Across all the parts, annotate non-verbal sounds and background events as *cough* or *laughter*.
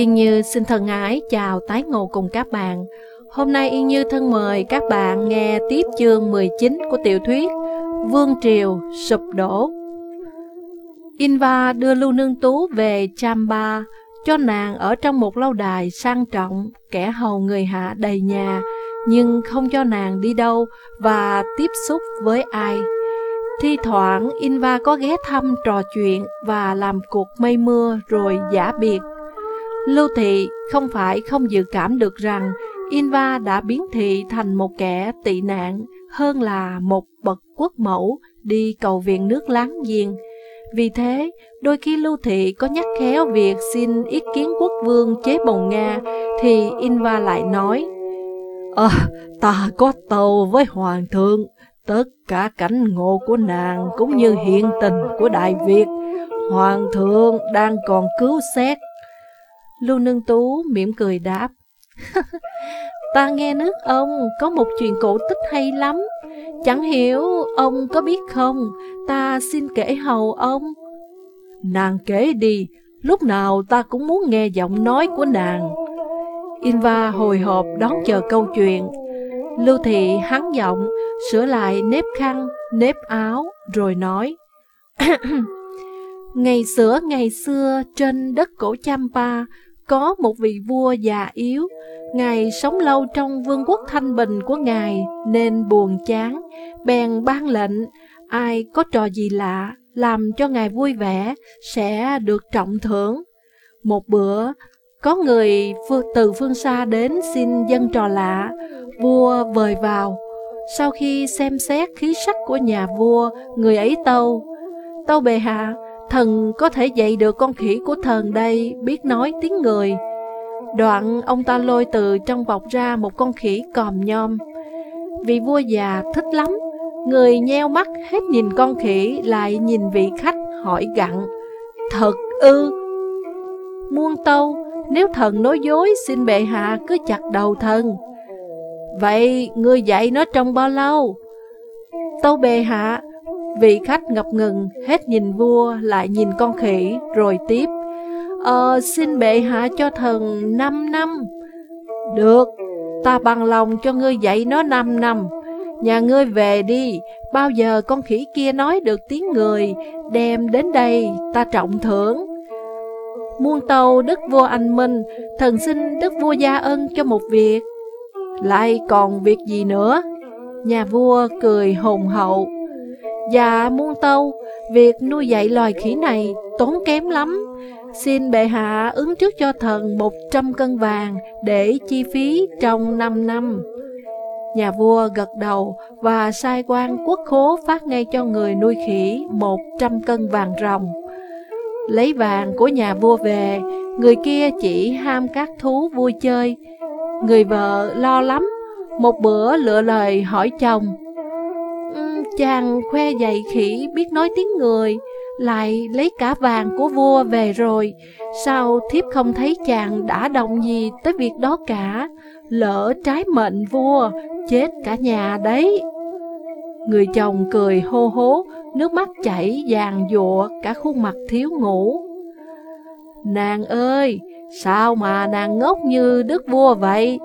Yên Như xin thân ái chào tái ngộ cùng các bạn. Hôm nay Yên Như thân mời các bạn nghe tiếp chương 19 của tiểu thuyết Vương Triều Sụp Đổ. Inva đưa Lưu Nương Tú về Chamba, cho nàng ở trong một lâu đài sang trọng, kẻ hầu người hạ đầy nhà, nhưng không cho nàng đi đâu và tiếp xúc với ai. Thi thoảng Inva có ghé thăm trò chuyện và làm cuộc mây mưa rồi giả biệt. Lưu Thị không phải không dự cảm được rằng Inva đã biến thị thành một kẻ tị nạn hơn là một bậc quốc mẫu đi cầu viện nước láng giềng. Vì thế, đôi khi Lưu Thị có nhắc khéo việc xin ý kiến quốc vương chế bồng Nga, thì Inva lại nói, Ờ, ta có tàu với hoàng thượng, tất cả cảnh ngộ của nàng cũng như hiện tình của Đại Việt. Hoàng thượng đang còn cứu xét. Lưu Nương Tú mỉm cười đáp, *laughs* Ta nghe nước ông có một chuyện cổ tích hay lắm, chẳng hiểu ông có biết không, ta xin kể hầu ông. Nàng kể đi, lúc nào ta cũng muốn nghe giọng nói của nàng. Inva hồi hộp đón chờ câu chuyện. Lưu Thị hắn giọng, sửa lại nếp khăn, nếp áo, rồi nói. *coughs* ngày xưa ngày xưa trên đất cổ Champa có một vị vua già yếu, Ngài sống lâu trong vương quốc thanh bình của Ngài nên buồn chán, bèn ban lệnh, ai có trò gì lạ, làm cho Ngài vui vẻ, sẽ được trọng thưởng. Một bữa, có người từ phương xa đến xin dân trò lạ, vua vời vào. Sau khi xem xét khí sắc của nhà vua, người ấy tâu, Tâu bề hạ, thần có thể dạy được con khỉ của thần đây biết nói tiếng người. Đoạn ông ta lôi từ trong bọc ra một con khỉ còm nhom. Vị vua già thích lắm, người nheo mắt hết nhìn con khỉ lại nhìn vị khách hỏi gặn. Thật ư? Muôn tâu, nếu thần nói dối xin bệ hạ cứ chặt đầu thần. Vậy ngươi dạy nó trong bao lâu? Tâu bệ hạ, vị khách ngập ngừng hết nhìn vua lại nhìn con khỉ rồi tiếp. Ờ, xin bệ hạ cho thần 5 năm. Được, ta bằng lòng cho ngươi dạy nó 5 năm. Nhà ngươi về đi, bao giờ con khỉ kia nói được tiếng người, đem đến đây, ta trọng thưởng. Muôn tàu đức vua anh Minh, thần xin đức vua gia ân cho một việc. Lại còn việc gì nữa? Nhà vua cười hồn hậu. Dạ muôn tâu, việc nuôi dạy loài khỉ này tốn kém lắm. Xin bệ hạ ứng trước cho thần 100 cân vàng để chi phí trong 5 năm. Nhà vua gật đầu và sai quan quốc khố phát ngay cho người nuôi khỉ 100 cân vàng rồng. Lấy vàng của nhà vua về, người kia chỉ ham các thú vui chơi. Người vợ lo lắm, một bữa lựa lời hỏi chồng. Chàng khoe dạy khỉ biết nói tiếng người, lại lấy cả vàng của vua về rồi, sao thiếp không thấy chàng đã động gì tới việc đó cả, lỡ trái mệnh vua, chết cả nhà đấy. Người chồng cười hô hố, nước mắt chảy vàng dụa cả khuôn mặt thiếu ngủ. Nàng ơi, sao mà nàng ngốc như đức vua vậy?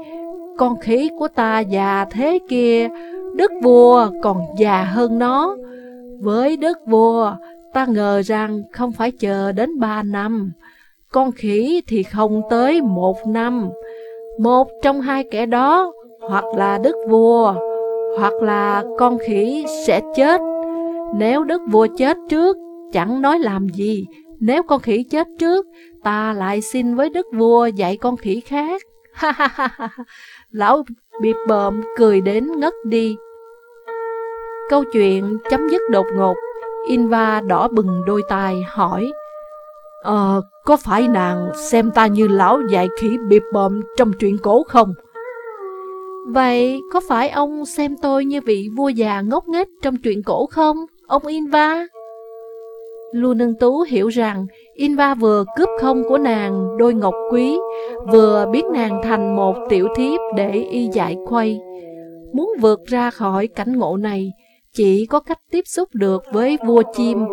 Con khí của ta già thế kia, đức vua còn già hơn nó. Với đức vua, Ta ngờ rằng không phải chờ đến ba năm, con khỉ thì không tới một năm. Một trong hai kẻ đó, hoặc là đức vua, hoặc là con khỉ sẽ chết. Nếu đức vua chết trước, chẳng nói làm gì. Nếu con khỉ chết trước, ta lại xin với đức vua dạy con khỉ khác. Ha ha ha ha, lão bịp bợm cười đến ngất đi. Câu chuyện chấm dứt đột ngột Inva đỏ bừng đôi tai hỏi Ờ, có phải nàng xem ta như lão dạy khỉ bịp bợm trong truyện cổ không? Vậy có phải ông xem tôi như vị vua già ngốc nghếch trong truyện cổ không, ông Inva? Lưu Nương Tú hiểu rằng Inva vừa cướp không của nàng đôi ngọc quý, vừa biết nàng thành một tiểu thiếp để y dạy khuây. Muốn vượt ra khỏi cảnh ngộ này, chỉ có cách tiếp xúc được với vua chim.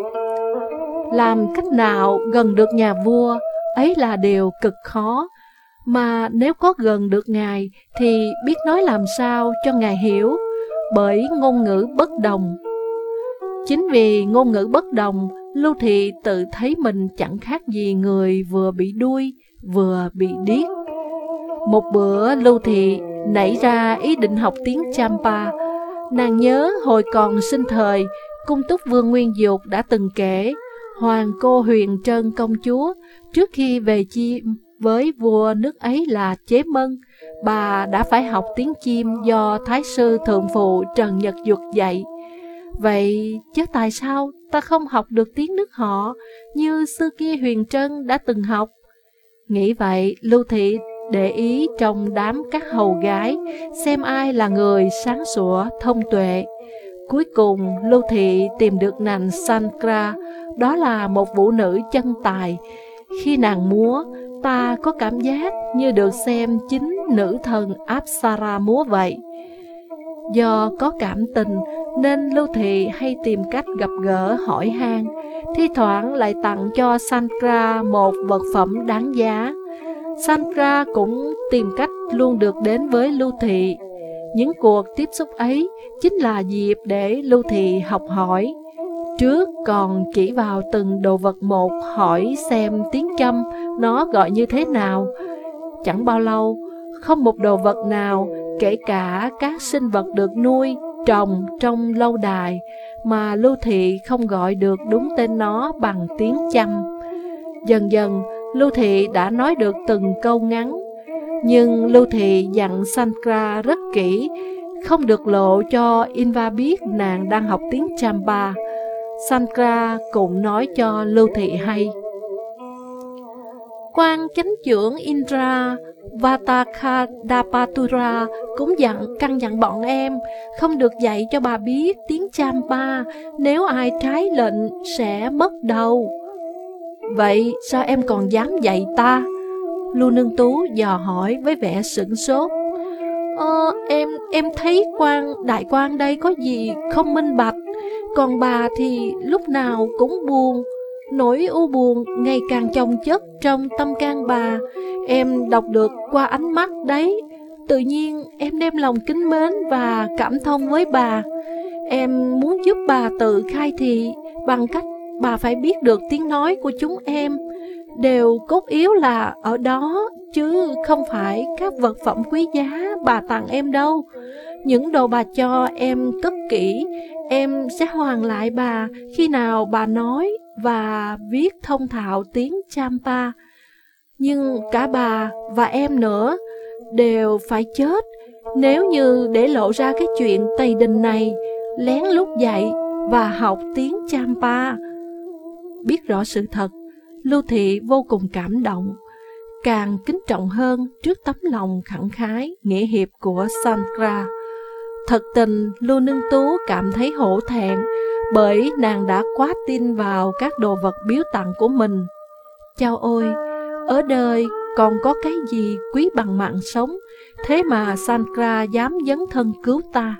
Làm cách nào gần được nhà vua, ấy là điều cực khó, mà nếu có gần được Ngài thì biết nói làm sao cho Ngài hiểu, bởi ngôn ngữ bất đồng. Chính vì ngôn ngữ bất đồng, Lưu Thị tự thấy mình chẳng khác gì người vừa bị đuôi, vừa bị điếc. Một bữa Lưu Thị nảy ra ý định học tiếng Champa. Nàng nhớ hồi còn sinh thời, cung túc vương Nguyên Dục đã từng kể, Hoàng cô Huyền Trân công chúa, trước khi về chim với vua nước ấy là Chế Mân, bà đã phải học tiếng chim do Thái sư Thượng Phụ Trần Nhật Duật dạy. Vậy chứ tại sao ta không học được tiếng nước họ như xưa kia Huyền Trân đã từng học? Nghĩ vậy, Lưu Thị để ý trong đám các hầu gái, xem ai là người sáng sủa, thông tuệ. Cuối cùng, Lưu Thị tìm được nàng Sankra, đó là một vũ nữ chân tài. Khi nàng múa, ta có cảm giác như được xem chính nữ thần Apsara múa vậy. Do có cảm tình nên Lưu Thị hay tìm cách gặp gỡ hỏi han, thi thoảng lại tặng cho Sankra một vật phẩm đáng giá. Sandra cũng tìm cách luôn được đến với Lưu Thị. Những cuộc tiếp xúc ấy chính là dịp để Lưu Thị học hỏi. Trước còn chỉ vào từng đồ vật một hỏi xem tiếng châm nó gọi như thế nào. Chẳng bao lâu, không một đồ vật nào, kể cả các sinh vật được nuôi, trồng trong lâu đài, mà Lưu Thị không gọi được đúng tên nó bằng tiếng chăm. Dần dần, Lưu Thị đã nói được từng câu ngắn, nhưng Lưu Thị dặn Sankra rất kỹ, không được lộ cho Inva biết nàng đang học tiếng Champa. Sankra cũng nói cho Lưu Thị hay. Quan chánh trưởng Indra Vatakadapatura cũng dặn căn dặn bọn em không được dạy cho bà biết tiếng Champa, nếu ai trái lệnh sẽ mất đầu. Vậy sao em còn dám dạy ta? Lưu Nương Tú dò hỏi với vẻ sửng sốt. Ờ, em em thấy quan đại quan đây có gì không minh bạch, còn bà thì lúc nào cũng buồn, nỗi u buồn ngày càng chồng chất trong tâm can bà. Em đọc được qua ánh mắt đấy, tự nhiên em đem lòng kính mến và cảm thông với bà. Em muốn giúp bà tự khai thị bằng cách bà phải biết được tiếng nói của chúng em đều cốt yếu là ở đó chứ không phải các vật phẩm quý giá bà tặng em đâu. Những đồ bà cho em cất kỹ, em sẽ hoàn lại bà khi nào bà nói và viết thông thạo tiếng Champa. Nhưng cả bà và em nữa đều phải chết nếu như để lộ ra cái chuyện Tây Đình này, lén lút dạy và học tiếng Champa. Biết rõ sự thật, Lưu Thị vô cùng cảm động, càng kính trọng hơn trước tấm lòng khẳng khái, nghĩa hiệp của Sankra. Thật tình, Lưu Nương Tú cảm thấy hổ thẹn bởi nàng đã quá tin vào các đồ vật biếu tặng của mình. Chao ôi, ở đời còn có cái gì quý bằng mạng sống, thế mà Sankra dám dấn thân cứu ta.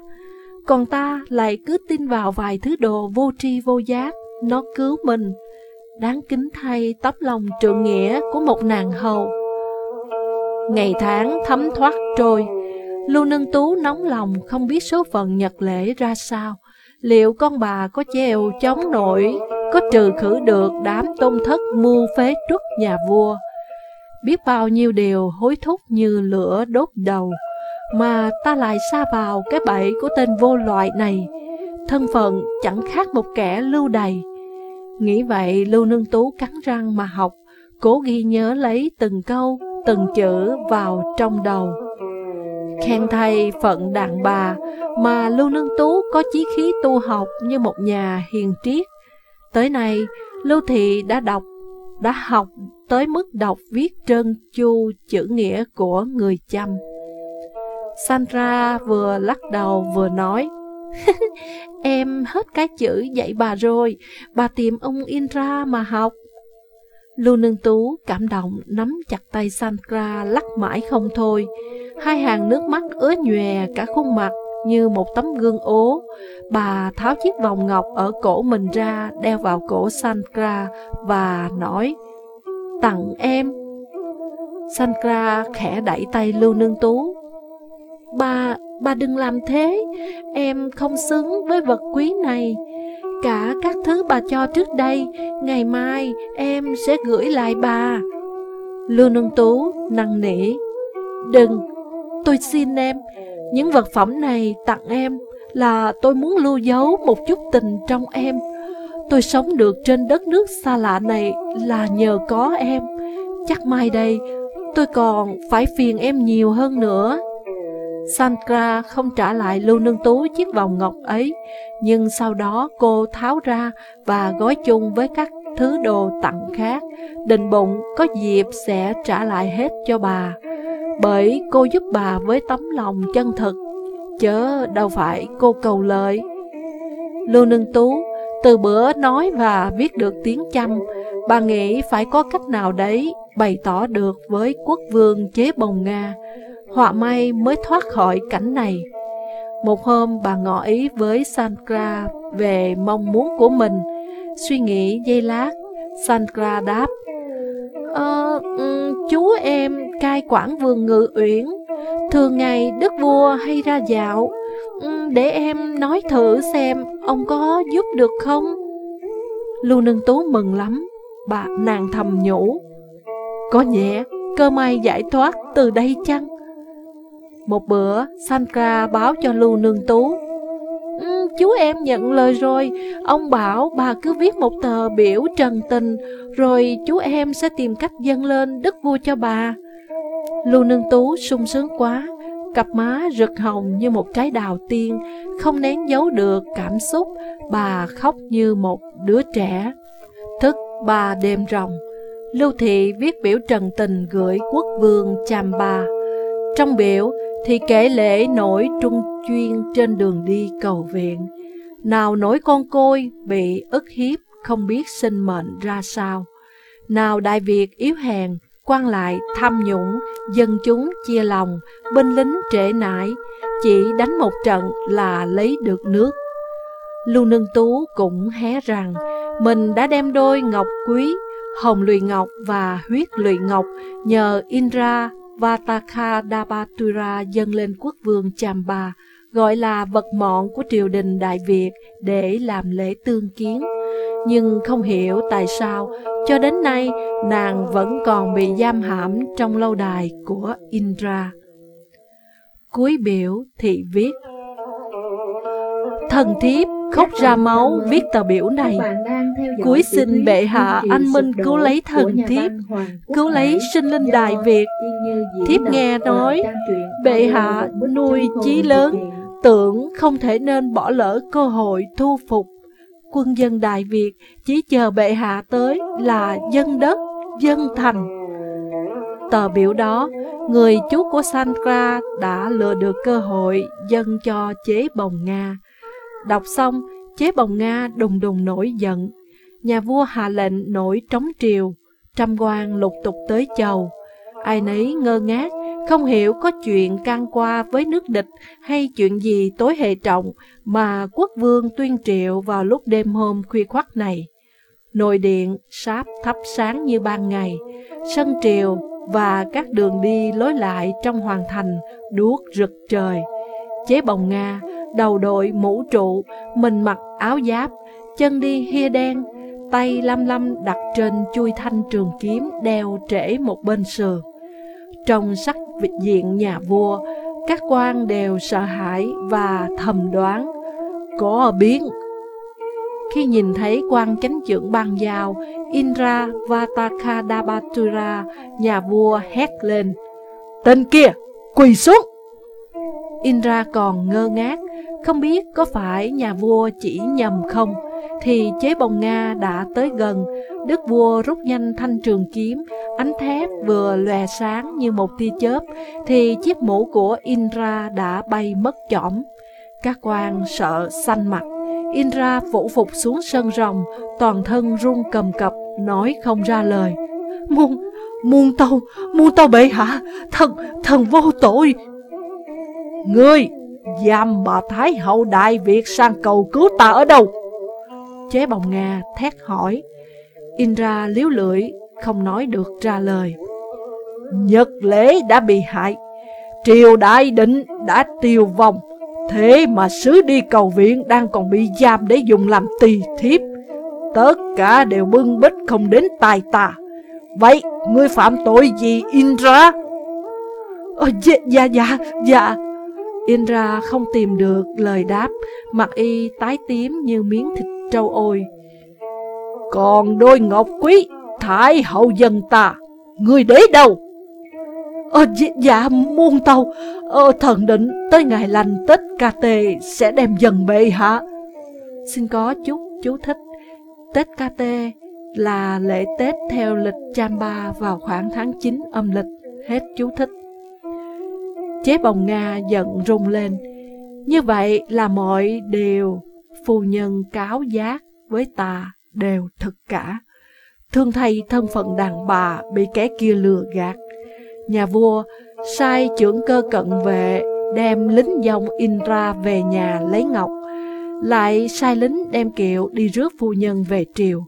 Còn ta lại cứ tin vào vài thứ đồ vô tri vô giác, nó cứu mình đáng kính thay tấm lòng trượng nghĩa của một nàng hầu. Ngày tháng thấm thoát trôi, Lưu nương Tú nóng lòng không biết số phận nhật lễ ra sao. Liệu con bà có chèo chống nổi, có trừ khử được đám tôn thất mưu phế trước nhà vua? Biết bao nhiêu điều hối thúc như lửa đốt đầu, mà ta lại xa vào cái bẫy của tên vô loại này. Thân phận chẳng khác một kẻ lưu đầy. Nghĩ vậy Lưu Nương Tú cắn răng mà học, cố ghi nhớ lấy từng câu, từng chữ vào trong đầu. Khen thay phận đàn bà mà Lưu Nương Tú có chí khí tu học như một nhà hiền triết. Tới nay, Lưu Thị đã đọc, đã học tới mức đọc viết trơn chu chữ nghĩa của người chăm. Sandra vừa lắc đầu vừa nói, em hết cái chữ dạy bà rồi, bà tìm ông Indra mà học. Lưu Nương Tú cảm động nắm chặt tay Sankra lắc mãi không thôi. Hai hàng nước mắt ứa nhòe cả khuôn mặt như một tấm gương ố. Bà tháo chiếc vòng ngọc ở cổ mình ra đeo vào cổ Sankra và nói tặng em. Sankra khẽ đẩy tay Lưu Nương Tú. Ba bà đừng làm thế, em không xứng với vật quý này. Cả các thứ bà cho trước đây, ngày mai em sẽ gửi lại bà. Lưu Nương Tú năn nỉ. Đừng, tôi xin em, những vật phẩm này tặng em là tôi muốn lưu giấu một chút tình trong em. Tôi sống được trên đất nước xa lạ này là nhờ có em. Chắc mai đây tôi còn phải phiền em nhiều hơn nữa. Sankra không trả lại Lưu Nương Tú chiếc vòng ngọc ấy, nhưng sau đó cô tháo ra và gói chung với các thứ đồ tặng khác, định bụng có dịp sẽ trả lại hết cho bà, bởi cô giúp bà với tấm lòng chân thực, chớ đâu phải cô cầu lợi. Lưu Nương Tú từ bữa nói và viết được tiếng chăm, bà nghĩ phải có cách nào đấy bày tỏ được với quốc vương chế bồng Nga, họa may mới thoát khỏi cảnh này. Một hôm bà ngỏ ý với Sankra về mong muốn của mình, suy nghĩ giây lát, Sankra đáp, Ờ, ừ, chú em cai quản vườn ngự uyển, thường ngày đức vua hay ra dạo, ừ, để em nói thử xem ông có giúp được không? Lưu Nương Tú mừng lắm, bà nàng thầm nhủ, có nhẹ, cơ may giải thoát từ đây chăng? Một bữa, Sanka báo cho Lưu Nương Tú. Ừ, chú em nhận lời rồi, ông bảo bà cứ viết một tờ biểu trần tình, rồi chú em sẽ tìm cách dâng lên đức vua cho bà. Lưu Nương Tú sung sướng quá, cặp má rực hồng như một trái đào tiên, không nén giấu được cảm xúc, bà khóc như một đứa trẻ. Thức bà đêm rồng, Lưu Thị viết biểu trần tình gửi quốc vương Chàm bà. Trong biểu thì kể lễ nổi trung chuyên trên đường đi cầu viện. Nào nổi con côi bị ức hiếp không biết sinh mệnh ra sao. Nào Đại Việt yếu hèn, quan lại tham nhũng, dân chúng chia lòng, binh lính trễ nải, chỉ đánh một trận là lấy được nước. Lưu Nương Tú cũng hé rằng mình đã đem đôi ngọc quý, hồng lụy ngọc và huyết lụy ngọc nhờ Vataka Vatakadabatura dâng lên quốc vương Chamba, gọi là vật mọn của triều đình Đại Việt để làm lễ tương kiến. Nhưng không hiểu tại sao, cho đến nay nàng vẫn còn bị giam hãm trong lâu đài của Indra. Cuối biểu thị viết Thần thiếp khóc ra máu viết tờ biểu này cuối xin bệ hạ anh minh cứu lấy thần thiếp cứu lấy sinh linh đại việt. thiếp nghe nói bệ hạ nuôi chí lớn tưởng không thể nên bỏ lỡ cơ hội thu phục quân dân đại việt. Chỉ chờ bệ hạ tới là dân đất dân thành. Tờ biểu đó người chú của Sankra đã lừa được cơ hội dâng cho chế bồng Nga. Đọc xong, chế bồng Nga đùng đùng nổi giận. Nhà vua hạ lệnh nổi trống triều, trăm quan lục tục tới chầu. Ai nấy ngơ ngác, không hiểu có chuyện can qua với nước địch hay chuyện gì tối hệ trọng mà quốc vương tuyên triệu vào lúc đêm hôm khuya khoắt này. Nội điện sáp thắp sáng như ban ngày, sân triều và các đường đi lối lại trong hoàng thành đuốc rực trời. Chế bồng Nga đầu đội mũ trụ, mình mặc áo giáp, chân đi hia đen, tay lăm lăm đặt trên chui thanh trường kiếm đeo trễ một bên sườn. Trong sắc vị diện nhà vua, các quan đều sợ hãi và thầm đoán, có biến. Khi nhìn thấy quan chánh trưởng ban giao, Indra Vatakadabatura, nhà vua hét lên, Tên kia, quỳ xuống! Indra còn ngơ ngác, không biết có phải nhà vua chỉ nhầm không, thì chế bồng Nga đã tới gần, đức vua rút nhanh thanh trường kiếm, ánh thép vừa lòe sáng như một tia chớp, thì chiếc mũ của Indra đã bay mất chỏm. Các quan sợ xanh mặt, Indra phủ phục xuống sân rồng, toàn thân run cầm cập, nói không ra lời. Muôn, muôn tâu, muôn tâu bệ hạ, thần, thần vô tội. Ngươi, Giam bà Thái hậu Đại Việt sang cầu cứu ta ở đâu? Chế bồng Nga thét hỏi. Indra liếu lưỡi, không nói được ra lời. Nhật lễ đã bị hại, triều đại định đã tiêu vong, thế mà sứ đi cầu viện đang còn bị giam để dùng làm tỳ thiếp. Tất cả đều bưng bích không đến tài ta. Vậy, ngươi phạm tội gì Indra? Ờ, dạ, dạ, dạ, dạ. Indra không tìm được lời đáp, mặt y tái tím như miếng thịt trâu ôi. Còn đôi ngọc quý, thái hậu dân ta, người để đâu? Ờ, dạ, dạ muôn tàu, ờ, thần định tới ngày lành Tết ca tê sẽ đem dần bệ hạ. Xin có chút chú thích. Tết ca tê là lễ Tết theo lịch chamba vào khoảng tháng 9 âm lịch. Hết chú thích. Chế bồng Nga giận rung lên. Như vậy là mọi điều phu nhân cáo giác với ta đều thực cả. Thương thay thân phận đàn bà bị kẻ kia lừa gạt. Nhà vua sai trưởng cơ cận vệ đem lính dòng Indra về nhà lấy ngọc, lại sai lính đem kiệu đi rước phu nhân về triều.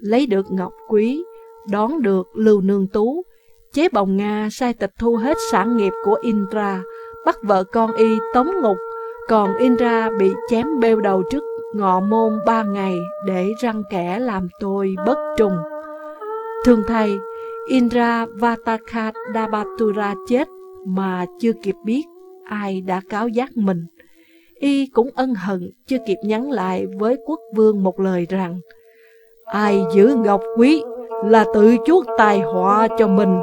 Lấy được ngọc quý, đón được lưu nương tú, chế bồng Nga sai tịch thu hết sản nghiệp của Indra, bắt vợ con y tống ngục, còn Indra bị chém bêu đầu trước ngọ môn ba ngày để răng kẻ làm tôi bất trùng. thường thầy, Indra Vatakadabatura chết mà chưa kịp biết ai đã cáo giác mình. Y cũng ân hận chưa kịp nhắn lại với quốc vương một lời rằng Ai giữ ngọc quý là tự chuốc tài họa cho mình.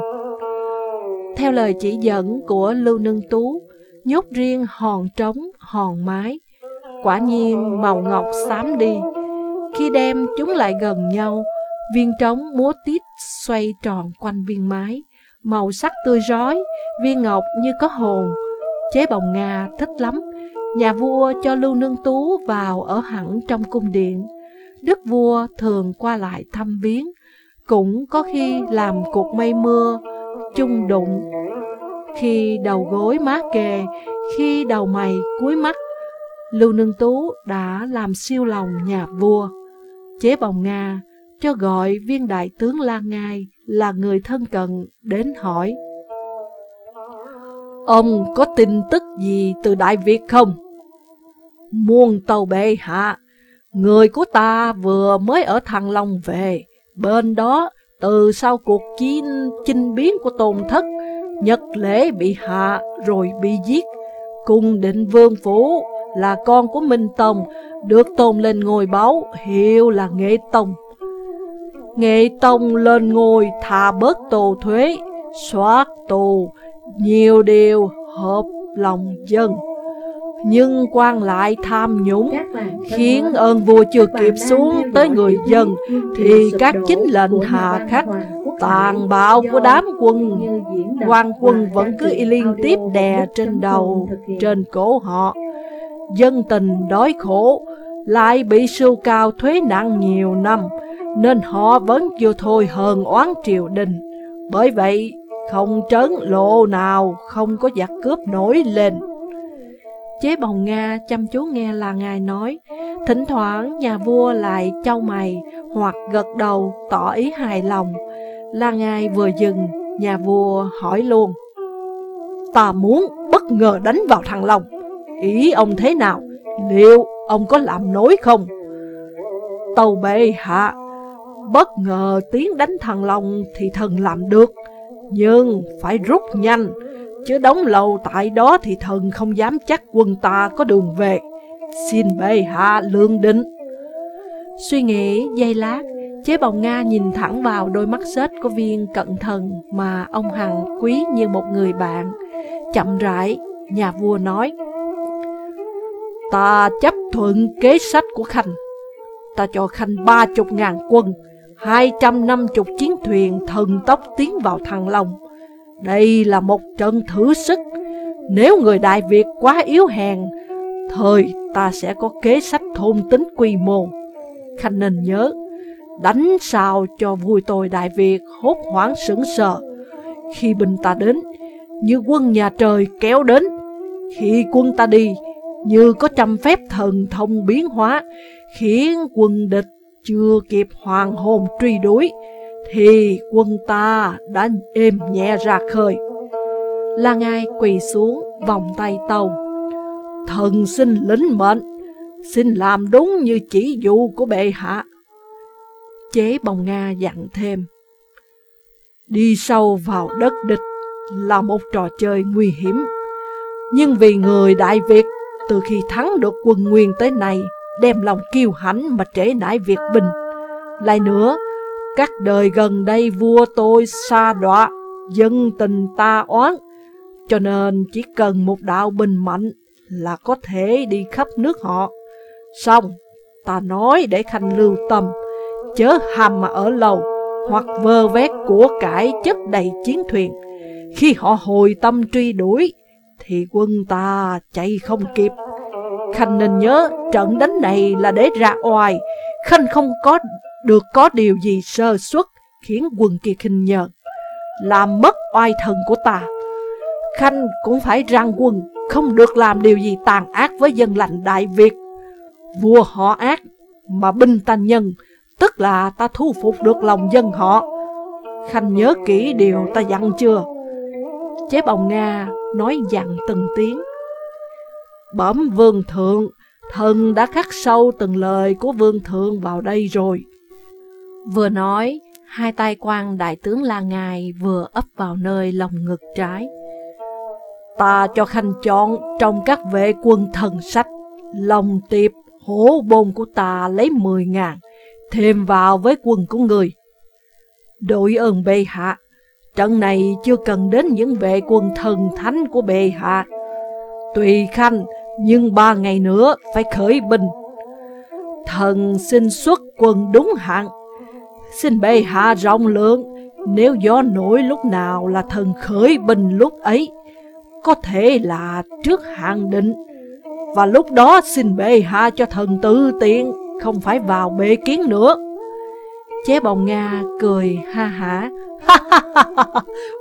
Theo lời chỉ dẫn của Lưu Nương Tú, nhốt riêng hòn trống, hòn mái, quả nhiên màu ngọc xám đi. Khi đem chúng lại gần nhau, viên trống múa tít xoay tròn quanh viên mái, màu sắc tươi rói, viên ngọc như có hồn. Chế bồng Nga thích lắm, nhà vua cho Lưu Nương Tú vào ở hẳn trong cung điện. Đức vua thường qua lại thăm viếng, cũng có khi làm cuộc mây mưa, chung đụng. Khi đầu gối má kề, khi đầu mày cuối mắt, Lưu Nương Tú đã làm siêu lòng nhà vua. Chế bồng Nga cho gọi viên đại tướng La Ngai là người thân cận đến hỏi. Ông có tin tức gì từ Đại Việt không? Muôn tàu bệ hạ, người của ta vừa mới ở Thăng Long về, bên đó từ sau cuộc chiến chinh biến của Tôn Thất, Nhật lễ bị hạ rồi bị giết, cung định vương phủ là con của Minh Tông, được tôn lên ngôi báu, hiệu là Nghệ Tông. Nghệ Tông lên ngôi thà bớt tù thuế, xóa tù, nhiều điều hợp lòng dân. Nhưng quan lại tham nhũng, khiến ơn vua chưa kịp xuống tới người dân, thì các chính lệnh hạ khắc, tàn bạo của đám quân, quan quân vẫn cứ liên tiếp đè trên đầu, trên cổ họ. Dân tình đói khổ, lại bị sưu cao thuế nặng nhiều năm, nên họ vẫn chưa thôi hờn oán triều đình. Bởi vậy, không trấn lộ nào không có giặc cướp nổi lên. Chế bồng Nga chăm chú nghe là ngài nói, thỉnh thoảng nhà vua lại trao mày hoặc gật đầu tỏ ý hài lòng. Là ngài vừa dừng, nhà vua hỏi luôn. Ta muốn bất ngờ đánh vào thằng Long, ý ông thế nào? Liệu ông có làm nổi không? Tàu bệ hạ, bất ngờ tiến đánh thằng Long thì thần làm được, nhưng phải rút nhanh, chứ đóng lâu tại đó thì thần không dám chắc quân ta có đường về. Xin bệ hạ lương định. Suy nghĩ giây lát, chế bồng Nga nhìn thẳng vào đôi mắt xết của viên cận thần mà ông Hằng quý như một người bạn. Chậm rãi, nhà vua nói, Ta chấp thuận kế sách của Khanh. Ta cho Khanh ba chục ngàn quân, hai trăm năm chục chiến thuyền thần tốc tiến vào Thăng Long. Đây là một trận thử sức. Nếu người Đại Việt quá yếu hèn, thời ta sẽ có kế sách thôn tính quy mô. Khanh nên nhớ, đánh sao cho vui tôi Đại Việt hốt hoảng sững sờ. Khi binh ta đến, như quân nhà trời kéo đến. Khi quân ta đi, như có trăm phép thần thông biến hóa, khiến quân địch chưa kịp hoàng hồn truy đuổi, thì quân ta đã êm nhẹ ra khơi. La Ngai quỳ xuống, vòng tay tàu. Thần xin lính mệnh, xin làm đúng như chỉ dụ của bệ hạ. Chế bồng Nga dặn thêm. Đi sâu vào đất địch là một trò chơi nguy hiểm. Nhưng vì người Đại Việt từ khi thắng được quân Nguyên tới nay đem lòng kiêu hãnh mà trễ nải việc bình Lại nữa, các đời gần đây vua tôi xa đọa, dân tình ta oán, cho nên chỉ cần một đạo bình mạnh là có thể đi khắp nước họ. Xong, ta nói để khanh lưu tâm, chớ hầm mà ở lầu hoặc vơ vét của cải chất đầy chiến thuyền. Khi họ hồi tâm truy đuổi, thì quân ta chạy không kịp. Khanh nên nhớ trận đánh này là để ra oai, Khanh không có được có điều gì sơ suất khiến quân kia khinh nhờn, làm mất oai thần của ta. Khanh cũng phải răng quân, không được làm điều gì tàn ác với dân lành Đại Việt. Vua họ ác, mà binh ta nhân, tức là ta thu phục được lòng dân họ. Khanh nhớ kỹ điều ta dặn chưa? Chế bồng Nga nói dặn từng tiếng. Bẩm vương thượng, thần đã khắc sâu từng lời của vương thượng vào đây rồi. Vừa nói, hai tay quan đại tướng La Ngài vừa ấp vào nơi lòng ngực trái. Ta cho khanh chọn trong các vệ quân thần sách, lòng tiệp, hổ bôn của ta lấy 10 ngàn, thêm vào với quân của người. Đội ơn bệ hạ, trận này chưa cần đến những vệ quân thần thánh của bệ hạ. Tùy khanh, nhưng ba ngày nữa phải khởi binh. Thần xin xuất quân đúng hạn, xin bệ hạ rộng lượng, nếu gió nổi lúc nào là thần khởi binh lúc ấy, có thể là trước hạn định. Và lúc đó xin bệ hạ cho thần tự tiện, không phải vào bệ kiến nữa. Chế bồng Nga cười ha hả.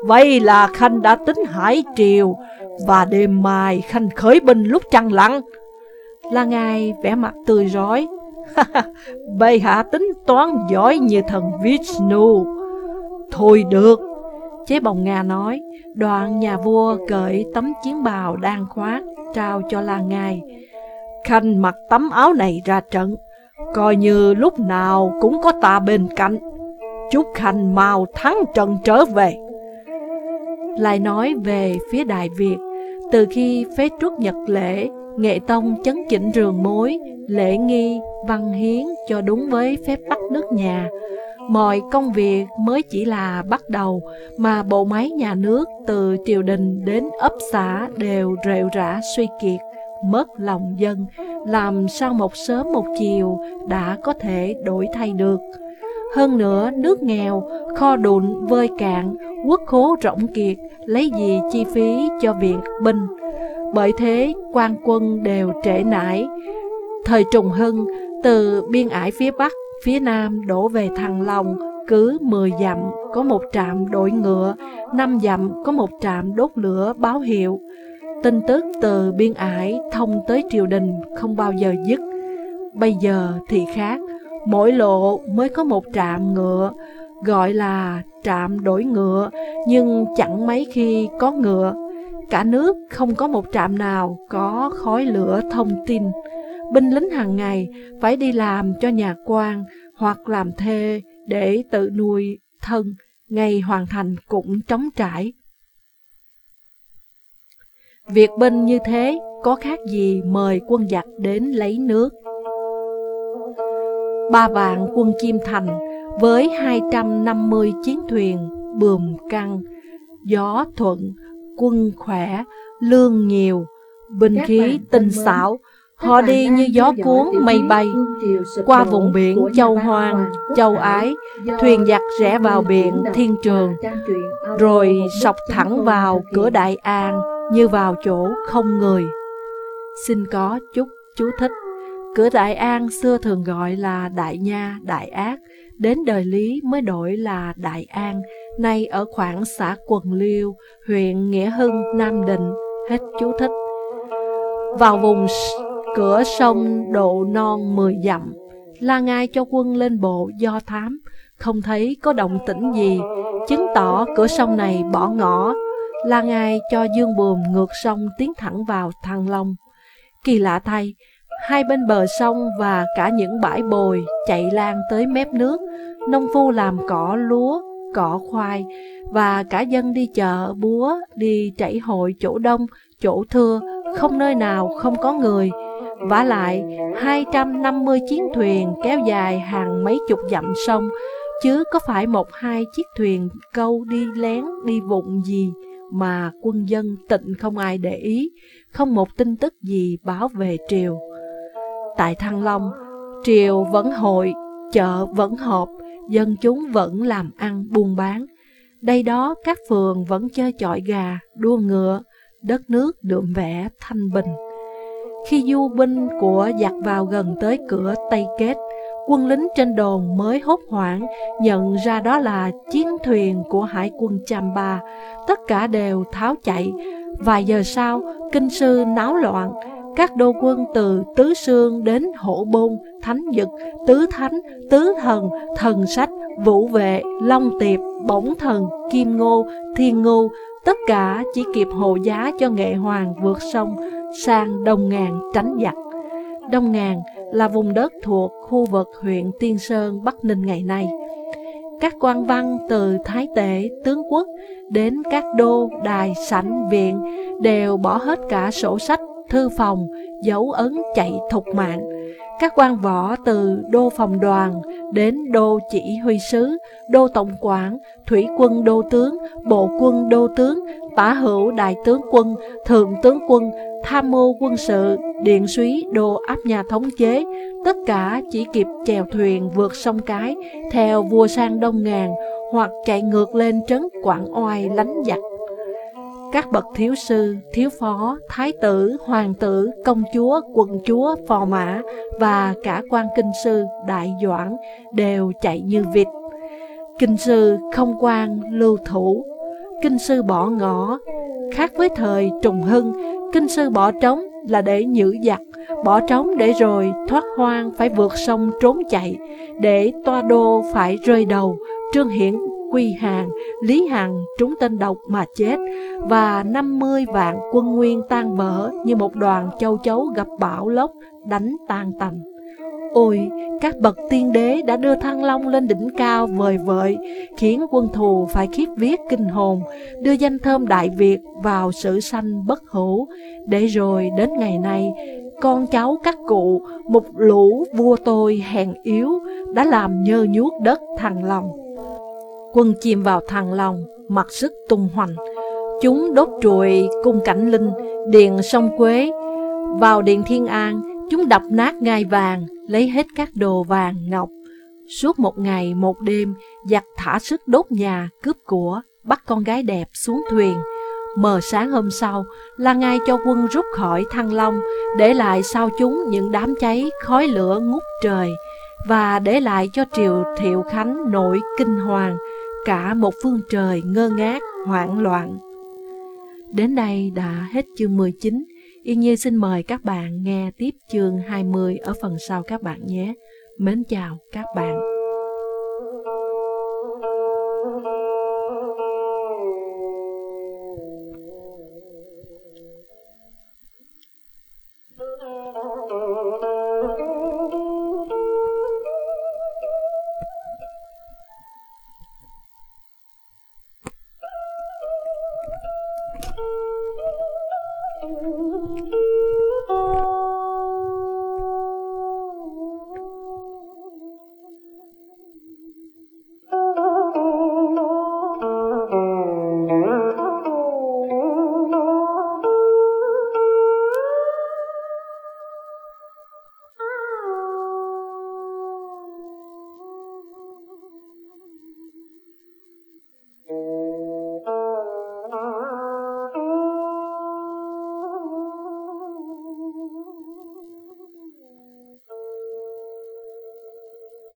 Vậy là Khanh đã tính hải triều, và đêm mai Khanh khởi binh lúc trăng lặng. La Ngai vẻ mặt tươi rói. Bệ hạ tính toán giỏi như thần Vishnu. Thôi được. Chế bồng Nga nói, đoạn nhà vua cởi tấm chiến bào đang khoác, trao cho La Ngai. Khanh mặc tấm áo này ra trận, coi như lúc nào cũng có ta bên cạnh. Chúc Khanh mau thắng trận trở về. Lại nói về phía Đại Việt, từ khi phế truất nhật lễ, Nghệ Tông chấn chỉnh rường mối, lễ nghi, văn hiến cho đúng với phép tắc nước nhà. Mọi công việc mới chỉ là bắt đầu, mà bộ máy nhà nước từ triều đình đến ấp xã đều rệu rã suy kiệt, mất lòng dân, làm sao một sớm một chiều đã có thể đổi thay được. Hơn nữa, nước nghèo, kho đụn vơi cạn, quốc khố rỗng kiệt, lấy gì chi phí cho việc binh. Bởi thế, quan quân đều trễ nải. Thời Trùng Hưng, từ biên ải phía Bắc, phía Nam đổ về thằng lòng cứ 10 dặm có một trạm đổi ngựa, 5 dặm có một trạm đốt lửa báo hiệu. Tin tức từ biên ải thông tới triều đình không bao giờ dứt. Bây giờ thì khác, mỗi lộ mới có một trạm ngựa, gọi là trạm đổi ngựa, nhưng chẳng mấy khi có ngựa. Cả nước không có một trạm nào có khói lửa thông tin. Binh lính hàng ngày phải đi làm cho nhà quan hoặc làm thê để tự nuôi thân, ngày hoàn thành cũng trống trải. Việc binh như thế có khác gì mời quân giặc đến lấy nước. Ba vạn quân chim thành với 250 chiến thuyền, bườm căng, gió thuận, quân khỏe, lương nhiều, binh khí tinh xảo, họ đi như gió cuốn mây bay, qua vùng biển châu Hoang, châu Ái, thuyền giặc rẽ vào biển Thiên Trường, rồi sọc thẳng vào cửa Đại An như vào chỗ không người. Xin có chút chú thích. Cửa Đại An xưa thường gọi là Đại Nha, Đại Ác, đến đời Lý mới đổi là Đại An, nay ở khoảng xã Quần Liêu, huyện Nghĩa Hưng, Nam Định, hết chú thích. Vào vùng cửa sông độ non 10 dặm, La Ngai cho quân lên bộ do thám, không thấy có động tĩnh gì, chứng tỏ cửa sông này bỏ ngỏ, là ngài cho dương buồm ngược sông tiến thẳng vào Thăng Long. Kỳ lạ thay, hai bên bờ sông và cả những bãi bồi chạy lan tới mép nước, nông phu làm cỏ lúa, cỏ khoai, và cả dân đi chợ, búa, đi chảy hội chỗ đông, chỗ thưa, không nơi nào không có người vả lại, 250 chiến thuyền kéo dài hàng mấy chục dặm sông, chứ có phải một hai chiếc thuyền câu đi lén đi vụng gì mà quân dân tịnh không ai để ý, không một tin tức gì báo về triều. Tại Thăng Long, triều vẫn hội, chợ vẫn họp, dân chúng vẫn làm ăn buôn bán. Đây đó các phường vẫn chơi chọi gà, đua ngựa, đất nước đượm vẻ thanh bình. Khi du binh của giặc vào gần tới cửa Tây Kết, quân lính trên đồn mới hốt hoảng nhận ra đó là chiến thuyền của hải quân Chamba. Tất cả đều tháo chạy. Vài giờ sau, kinh sư náo loạn, các đô quân từ Tứ Sương đến Hổ Bôn, Thánh Dực, Tứ Thánh, Tứ Thần, Thần Sách, Vũ Vệ, Long Tiệp, Bổng Thần, Kim Ngô, Thiên Ngô, tất cả chỉ kịp hộ giá cho nghệ hoàng vượt sông sang Đông Ngàn tránh giặc. Đông Ngàn là vùng đất thuộc khu vực huyện Tiên Sơn, Bắc Ninh ngày nay. Các quan văn từ Thái Tể, Tướng Quốc đến các đô, đài, sảnh, viện đều bỏ hết cả sổ sách thư phòng, dấu ấn chạy thục mạng. Các quan võ từ đô phòng đoàn đến đô chỉ huy sứ, đô tổng quản, thủy quân đô tướng, bộ quân đô tướng, tả hữu đại tướng quân, thượng tướng quân, tham mưu quân sự, điện súy đô áp nhà thống chế, tất cả chỉ kịp chèo thuyền vượt sông Cái, theo vua sang Đông Ngàn, hoặc chạy ngược lên trấn Quảng Oai lánh giặc. Các bậc thiếu sư, thiếu phó, thái tử, hoàng tử, công chúa, quận chúa, phò mã và cả quan kinh sư, đại doãn đều chạy như vịt. Kinh sư không quan lưu thủ, kinh sư bỏ ngõ. Khác với thời trùng hưng, kinh sư bỏ trống là để nhử giặc, bỏ trống để rồi thoát hoang phải vượt sông trốn chạy, để toa đô phải rơi đầu, trương hiển Quy Hàng, Lý Hằng trúng tên độc mà chết và 50 vạn quân nguyên tan vỡ như một đoàn châu chấu gặp bão lốc đánh tan tành. Ôi, các bậc tiên đế đã đưa Thăng Long lên đỉnh cao vời vợi, khiến quân thù phải khiếp viết kinh hồn, đưa danh thơm Đại Việt vào sự sanh bất hủ, để rồi đến ngày nay, con cháu các cụ, một lũ vua tôi hèn yếu, đã làm nhơ nhuốc đất Thăng Long. Quân chìm vào thăng long mặc sức tung hoành. Chúng đốt trụi cung cảnh linh, điện sông Quế. Vào điện Thiên An, chúng đập nát ngai vàng, lấy hết các đồ vàng ngọc. Suốt một ngày một đêm, giặc thả sức đốt nhà, cướp của, bắt con gái đẹp xuống thuyền. Mờ sáng hôm sau là ngày cho quân rút khỏi Thăng Long, để lại sau chúng những đám cháy, khói lửa ngút trời, và để lại cho triều Thiệu Khánh nổi kinh hoàng, cả một phương trời ngơ ngác, hoảng loạn. Đến đây đã hết chương 19. Yên Nhi xin mời các bạn nghe tiếp chương 20 ở phần sau các bạn nhé. Mến chào các bạn.